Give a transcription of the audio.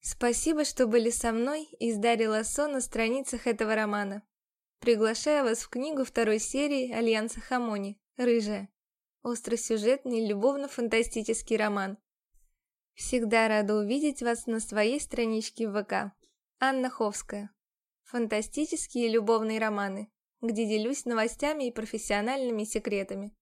Спасибо, что были со мной и сдали лассо на страницах этого романа. Приглашаю вас в книгу второй серии Альянса Хамони «Рыжая». Остросюжетный любовно-фантастический роман. Всегда рада увидеть вас на своей страничке в ВК. Анна Ховская. Фантастические любовные романы, где делюсь новостями и профессиональными секретами.